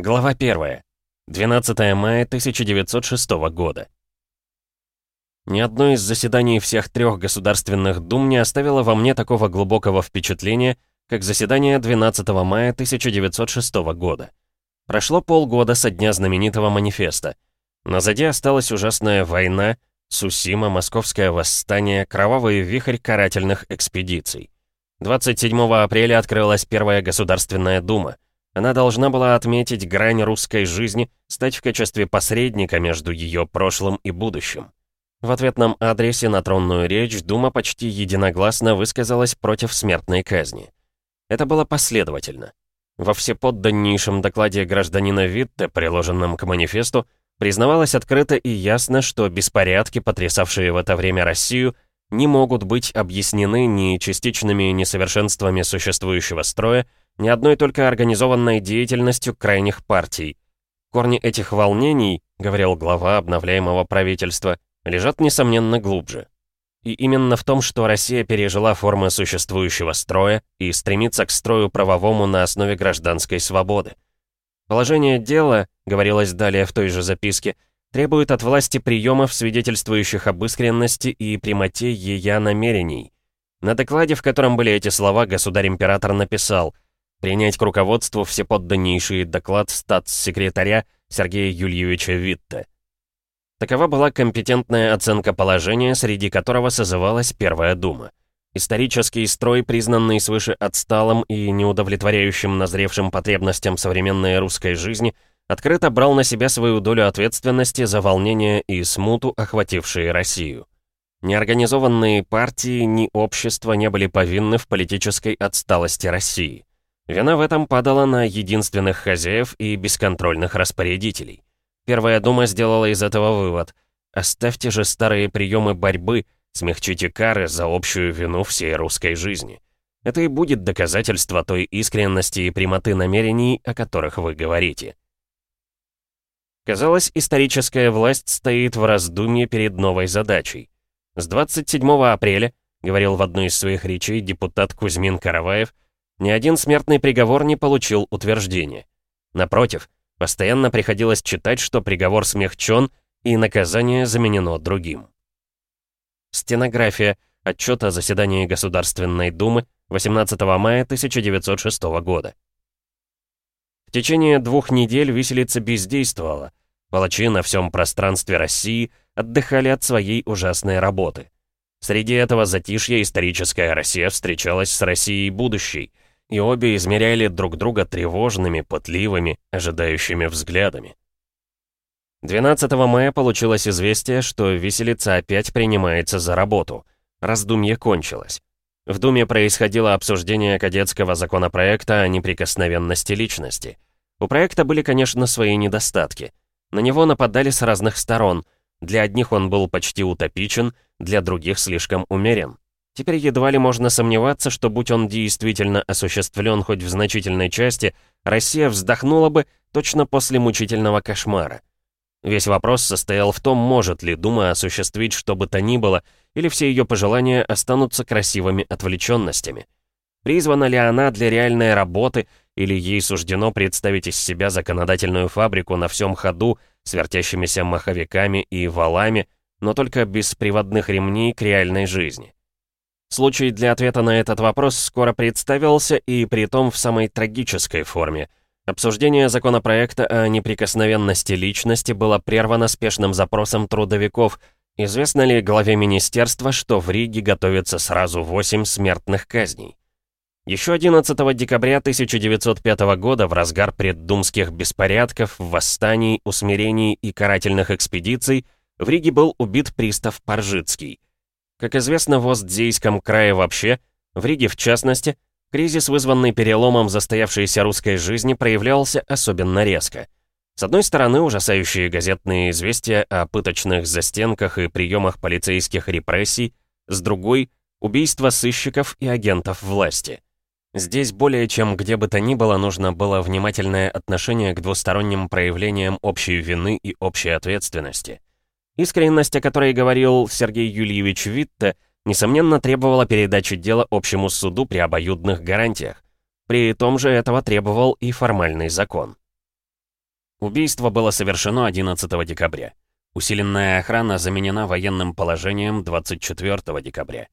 Глава 1. 12 мая 1906 года. Ни одно из заседаний всех трех государственных дум не оставило во мне такого глубокого впечатления, как заседание 12 мая 1906 года. Прошло полгода со дня знаменитого манифеста. Назади осталась ужасная война, Сусима, Московское восстание, кровавый вихрь карательных экспедиций. 27 апреля открылась Первая Государственная Дума — она должна была отметить грань русской жизни, стать в качестве посредника между ее прошлым и будущим. В ответном адресе на тронную речь Дума почти единогласно высказалась против смертной казни. Это было последовательно. Во всеподданнейшем докладе гражданина Витте, приложенном к манифесту, признавалось открыто и ясно, что беспорядки, потрясавшие в это время Россию, не могут быть объяснены ни частичными несовершенствами существующего строя, ни одной только организованной деятельностью крайних партий. Корни этих волнений, говорил глава обновляемого правительства, лежат, несомненно, глубже. И именно в том, что Россия пережила формы существующего строя и стремится к строю правовому на основе гражданской свободы. Положение дела, говорилось далее в той же записке, требует от власти приемов, свидетельствующих об искренности и прямоте ее намерений. На докладе, в котором были эти слова, государь-император написал – принять к руководству всеподданнейший доклад статс-секретаря Сергея Юльевича Витте. Такова была компетентная оценка положения, среди которого созывалась Первая Дума. Исторический строй, признанный свыше отсталым и неудовлетворяющим назревшим потребностям современной русской жизни, открыто брал на себя свою долю ответственности за волнение и смуту, охватившие Россию. Неорганизованные партии, ни общества не были повинны в политической отсталости России. Вина в этом падала на единственных хозяев и бесконтрольных распорядителей. Первая дума сделала из этого вывод. Оставьте же старые приемы борьбы, смягчите кары за общую вину всей русской жизни. Это и будет доказательство той искренности и прямоты намерений, о которых вы говорите. Казалось, историческая власть стоит в раздумье перед новой задачей. С 27 апреля, говорил в одной из своих речей депутат Кузьмин Караваев, ни один смертный приговор не получил утверждения. Напротив, постоянно приходилось читать, что приговор смягчен и наказание заменено другим. Стенография. Отчет о заседании Государственной Думы 18 мая 1906 года. В течение двух недель виселица бездействовала. Палачи на всем пространстве России отдыхали от своей ужасной работы. Среди этого затишья историческая Россия встречалась с Россией будущей — и обе измеряли друг друга тревожными, пытливыми, ожидающими взглядами. 12 мая получилось известие, что виселица опять принимается за работу. Раздумье кончилось. В Думе происходило обсуждение кадетского законопроекта о неприкосновенности личности. У проекта были, конечно, свои недостатки. На него нападали с разных сторон. Для одних он был почти утопичен, для других слишком умерен. Теперь едва ли можно сомневаться, что будь он действительно осуществлен хоть в значительной части, Россия вздохнула бы точно после мучительного кошмара. Весь вопрос состоял в том, может ли Дума осуществить что бы то ни было, или все ее пожелания останутся красивыми отвлеченностями. Призвана ли она для реальной работы, или ей суждено представить из себя законодательную фабрику на всем ходу с вертящимися маховиками и валами, но только без приводных ремней к реальной жизни? Случай для ответа на этот вопрос скоро представился, и при том в самой трагической форме. Обсуждение законопроекта о неприкосновенности личности было прервано спешным запросом трудовиков. Известно ли главе министерства, что в Риге готовится сразу 8 смертных казней? Еще 11 декабря 1905 года, в разгар преддумских беспорядков, восстаний, усмирений и карательных экспедиций, в Риге был убит пристав Поржицкий. Как известно, в Остзейском крае вообще, в Риге в частности, кризис, вызванный переломом застоявшейся русской жизни, проявлялся особенно резко. С одной стороны, ужасающие газетные известия о пыточных застенках и приемах полицейских репрессий, с другой — убийства сыщиков и агентов власти. Здесь более чем где бы то ни было нужно было внимательное отношение к двусторонним проявлениям общей вины и общей ответственности. Искренность, о которой говорил Сергей Юльевич Витте, несомненно требовала передачи дела общему суду при обоюдных гарантиях. При том же этого требовал и формальный закон. Убийство было совершено 11 декабря. Усиленная охрана заменена военным положением 24 декабря.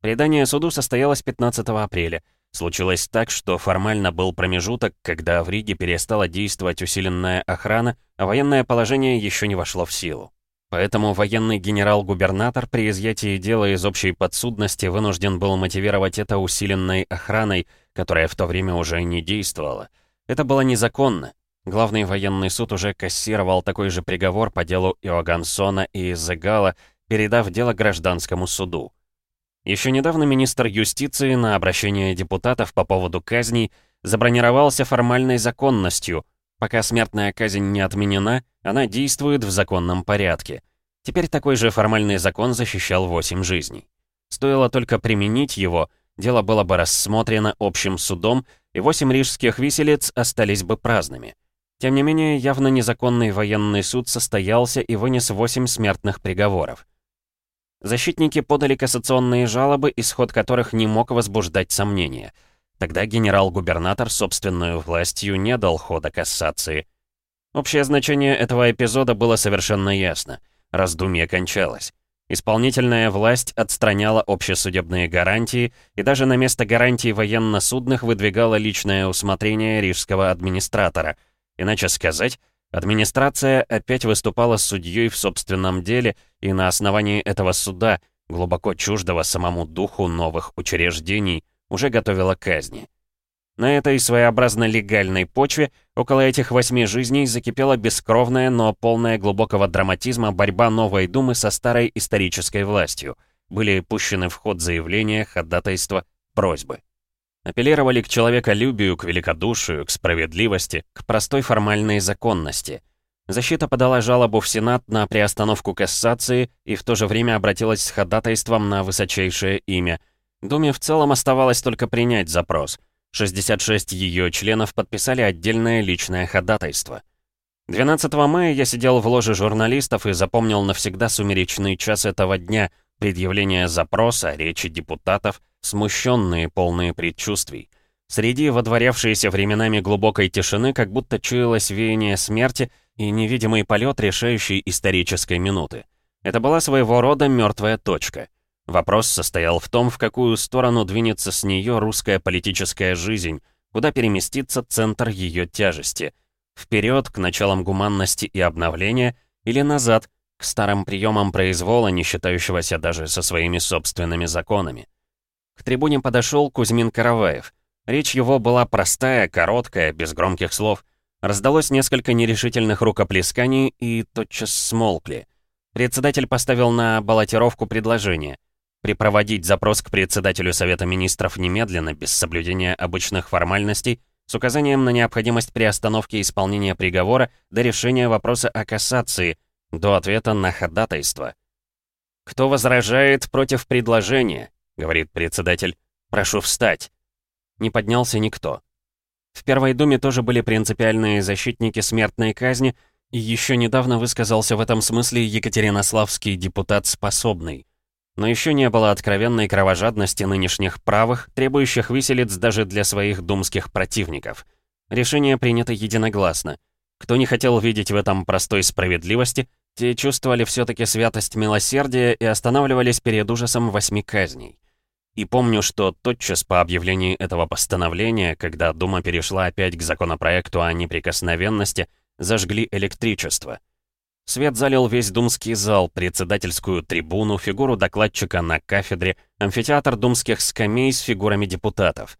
Предание суду состоялось 15 апреля. Случилось так, что формально был промежуток, когда в Риге перестала действовать усиленная охрана, а военное положение еще не вошло в силу. Поэтому военный генерал-губернатор при изъятии дела из общей подсудности вынужден был мотивировать это усиленной охраной, которая в то время уже не действовала. Это было незаконно. Главный военный суд уже кассировал такой же приговор по делу Иогансона и Зегала, передав дело гражданскому суду. Еще недавно министр юстиции на обращение депутатов по поводу казней забронировался формальной законностью. Пока смертная казнь не отменена, она действует в законном порядке. Теперь такой же формальный закон защищал 8 жизней. Стоило только применить его, дело было бы рассмотрено общим судом, и 8 рижских виселиц остались бы праздными. Тем не менее, явно незаконный военный суд состоялся и вынес 8 смертных приговоров. Защитники подали кассационные жалобы, исход которых не мог возбуждать сомнения. Тогда генерал-губернатор собственную властью не дал хода кассации. Общее значение этого эпизода было совершенно ясно. Раздумье кончалось. Исполнительная власть отстраняла общесудебные гарантии и даже на место гарантий военно-судных выдвигала личное усмотрение рижского администратора. Иначе сказать, Администрация опять выступала судьей в собственном деле и на основании этого суда, глубоко чуждого самому духу новых учреждений, уже готовила казни. На этой своеобразно легальной почве около этих восьми жизней закипела бескровная, но полная глубокого драматизма борьба новой думы со старой исторической властью. Были пущены в ход заявления, ходатайства, просьбы. Апеллировали к человеколюбию, к великодушию, к справедливости, к простой формальной законности. Защита подала жалобу в Сенат на приостановку кассации и в то же время обратилась с ходатайством на высочайшее имя. Думе в целом оставалось только принять запрос. 66 ее членов подписали отдельное личное ходатайство. 12 мая я сидел в ложе журналистов и запомнил навсегда сумеречный час этого дня, предъявление запроса, речи депутатов, смущенные, полные предчувствий. Среди водворявшейся временами глубокой тишины как будто чуялось веяние смерти и невидимый полет решающей исторической минуты. Это была своего рода мертвая точка. Вопрос состоял в том, в какую сторону двинется с нее русская политическая жизнь, куда переместится центр ее тяжести. Вперед, к началам гуманности и обновления, или назад, к старым приемам произвола, не считающегося даже со своими собственными законами. К трибуне подошел Кузьмин Караваев. Речь его была простая, короткая, без громких слов. Раздалось несколько нерешительных рукоплесканий и тотчас смолкли. Председатель поставил на баллотировку предложение. Припроводить запрос к председателю Совета Министров немедленно, без соблюдения обычных формальностей, с указанием на необходимость приостановки исполнения приговора до решения вопроса о кассации, до ответа на ходатайство. Кто возражает против предложения? говорит председатель. «Прошу встать». Не поднялся никто. В Первой Думе тоже были принципиальные защитники смертной казни, и еще недавно высказался в этом смысле екатеринославский депутат «Способный». Но еще не было откровенной кровожадности нынешних правых, требующих виселиц даже для своих думских противников. Решение принято единогласно. Кто не хотел видеть в этом простой справедливости, те чувствовали все-таки святость милосердия и останавливались перед ужасом восьми казней. И помню, что тотчас по объявлении этого постановления, когда Дума перешла опять к законопроекту о неприкосновенности, зажгли электричество. Свет залил весь думский зал, председательскую трибуну, фигуру докладчика на кафедре, амфитеатр думских скамей с фигурами депутатов.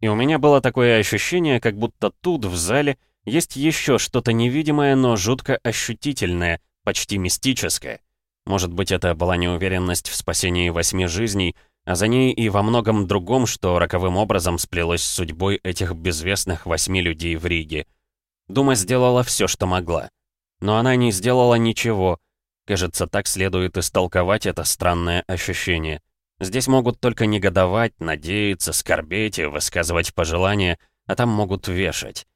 И у меня было такое ощущение, как будто тут, в зале, есть еще что-то невидимое, но жутко ощутительное, почти мистическое. Может быть, это была неуверенность в спасении восьми жизней — а за ней и во многом другом, что роковым образом сплелось с судьбой этих безвестных восьми людей в Риге. Дума сделала все, что могла. Но она не сделала ничего. Кажется, так следует истолковать это странное ощущение. Здесь могут только негодовать, надеяться, скорбеть и высказывать пожелания, а там могут вешать.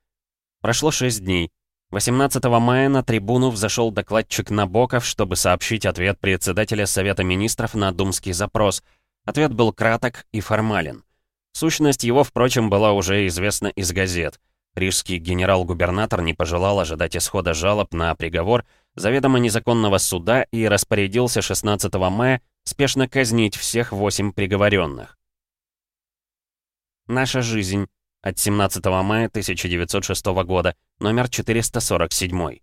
Прошло шесть дней. 18 мая на трибуну взошел докладчик Набоков, чтобы сообщить ответ председателя Совета Министров на думский запрос — Ответ был краток и формален. Сущность его, впрочем, была уже известна из газет. Рижский генерал-губернатор не пожелал ожидать исхода жалоб на приговор заведомо незаконного суда и распорядился 16 мая спешно казнить всех восемь приговоренных. Наша жизнь. От 17 мая 1906 года, номер 447.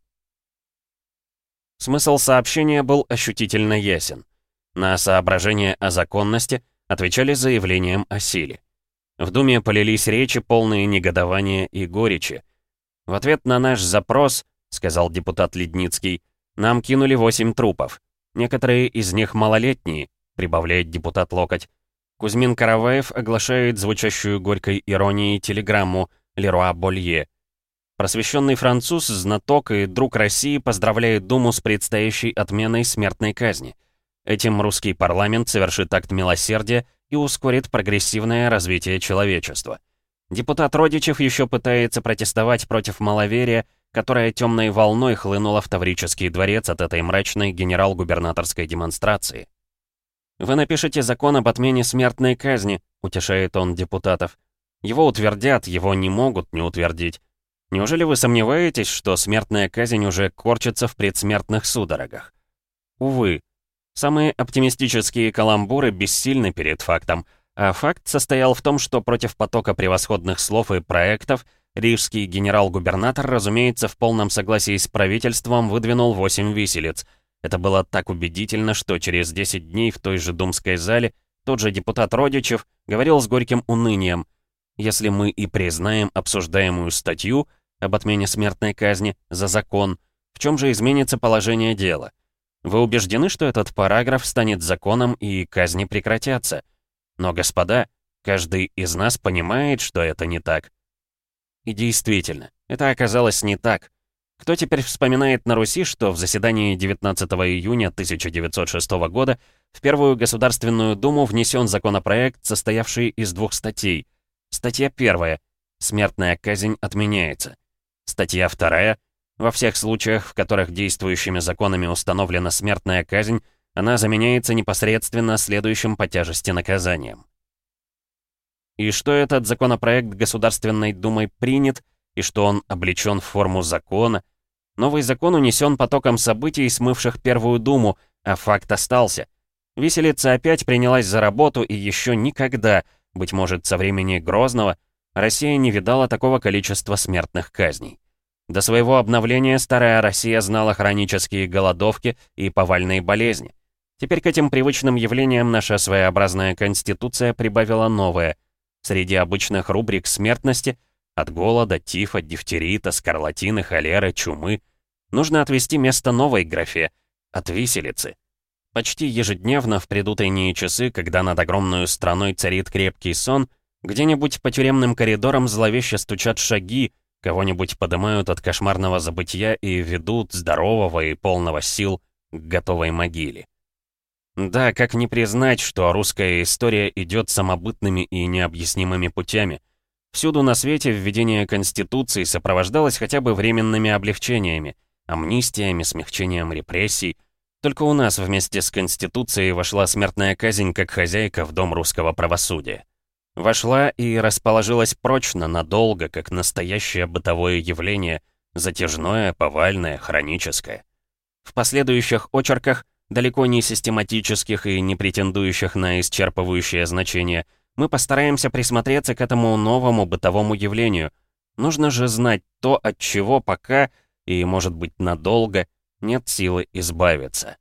Смысл сообщения был ощутительно ясен. На соображение о законности отвечали заявлением о силе. В Думе полились речи, полные негодования и горечи. «В ответ на наш запрос, — сказал депутат Ледницкий, — нам кинули восемь трупов. Некоторые из них малолетние, — прибавляет депутат Локоть. Кузьмин Караваев оглашает звучащую горькой иронией телеграмму «Леруа Болье». Просвещенный француз, знаток и друг России поздравляет Думу с предстоящей отменой смертной казни. Этим русский парламент совершит акт милосердия и ускорит прогрессивное развитие человечества. Депутат Родичев еще пытается протестовать против маловерия, которое темной волной хлынуло в Таврический дворец от этой мрачной генерал-губернаторской демонстрации. «Вы напишите закон об отмене смертной казни», — утешает он депутатов. «Его утвердят, его не могут не утвердить. Неужели вы сомневаетесь, что смертная казнь уже корчится в предсмертных судорогах? Увы, Самые оптимистические каламбуры бессильны перед фактом, а факт состоял в том, что против потока превосходных слов и проектов рижский генерал-губернатор, разумеется, в полном согласии с правительством выдвинул 8 виселиц. Это было так убедительно, что через 10 дней в той же думской зале тот же депутат Родичев говорил с горьким унынием, «Если мы и признаем обсуждаемую статью об отмене смертной казни за закон, в чем же изменится положение дела?» Вы убеждены, что этот параграф станет законом и казни прекратятся? Но, господа, каждый из нас понимает, что это не так. И действительно, это оказалось не так. Кто теперь вспоминает на Руси, что в заседании 19 июня 1906 года в Первую Государственную Думу внесен законопроект, состоявший из двух статей. Статья первая «Смертная казнь отменяется». Статья вторая во всех случаях, в которых действующими законами установлена смертная казнь, она заменяется непосредственно следующим по тяжести наказанием. И что этот законопроект Государственной Думой принят, и что он облечен в форму закона, новый закон унесен потоком событий, смывших Первую Думу, а факт остался. Виселица опять принялась за работу, и еще никогда, быть может, со времени Грозного, Россия не видала такого количества смертных казней. До своего обновления старая Россия знала хронические голодовки и повальные болезни. Теперь к этим привычным явлениям наша своеобразная конституция прибавила новое. Среди обычных рубрик смертности от голода, тифа, дифтерита, скарлатины, холеры, чумы нужно отвести место новой графе — от виселицы. Почти ежедневно в предутренние часы, когда над огромной страной царит крепкий сон, где-нибудь по тюремным коридорам зловеще стучат шаги, Кого-нибудь поднимают от кошмарного забытия и ведут, здорового и полного сил, к готовой могиле. Да, как не признать, что русская история идет самобытными и необъяснимыми путями. Всюду на свете введение Конституции сопровождалось хотя бы временными облегчениями, амнистиями, смягчением репрессий. Только у нас вместе с Конституцией вошла смертная казнь как хозяйка в дом русского правосудия. Вошла и расположилась прочно, надолго, как настоящее бытовое явление, затяжное, повальное, хроническое. В последующих очерках, далеко не систематических и не претендующих на исчерпывающее значение, мы постараемся присмотреться к этому новому бытовому явлению. Нужно же знать то, от чего пока, и, может быть, надолго, нет силы избавиться.